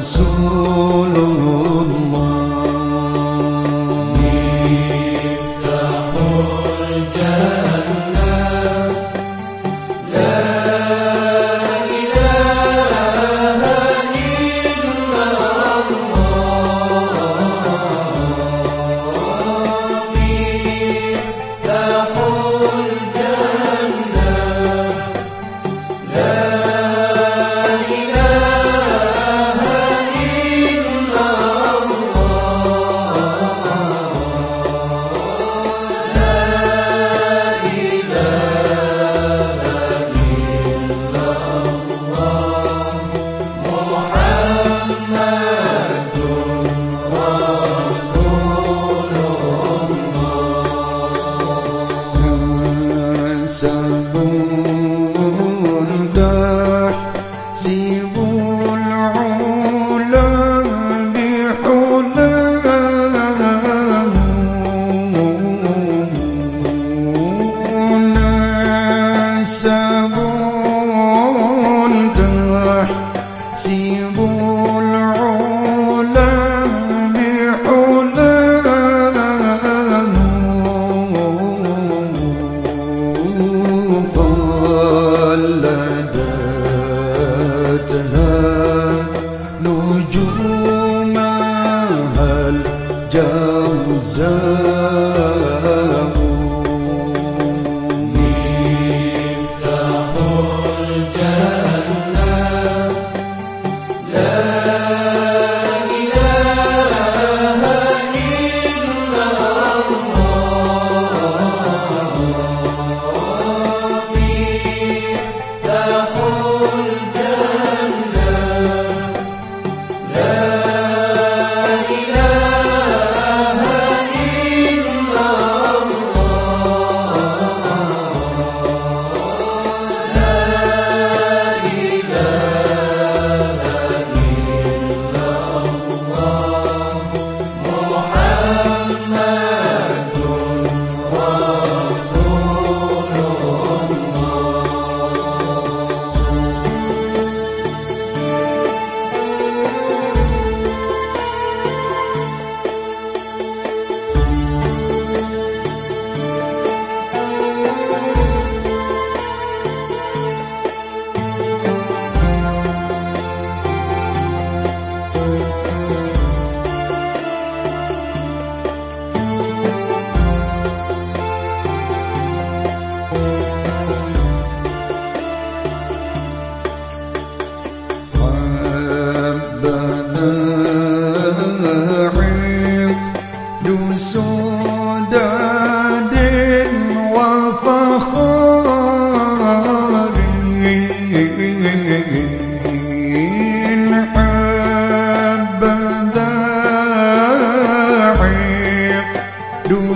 Resulünün 心不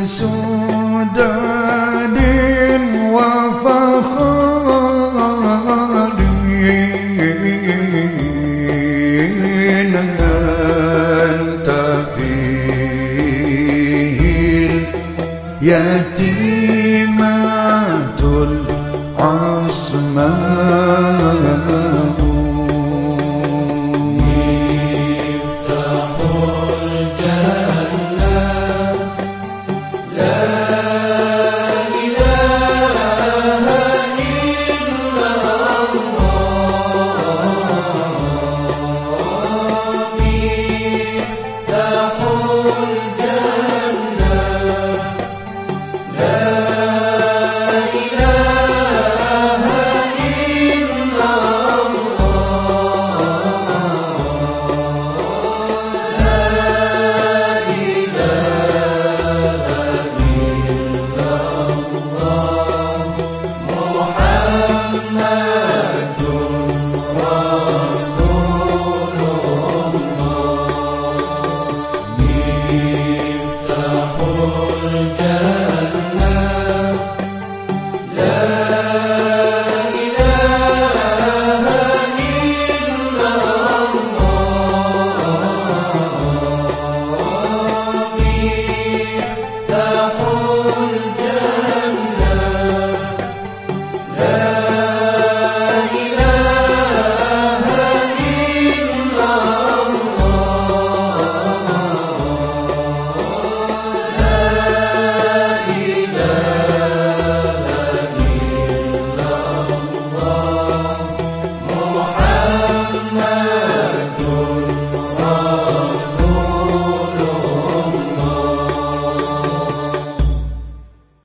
سداد وفخار أنت فيه اليتيم.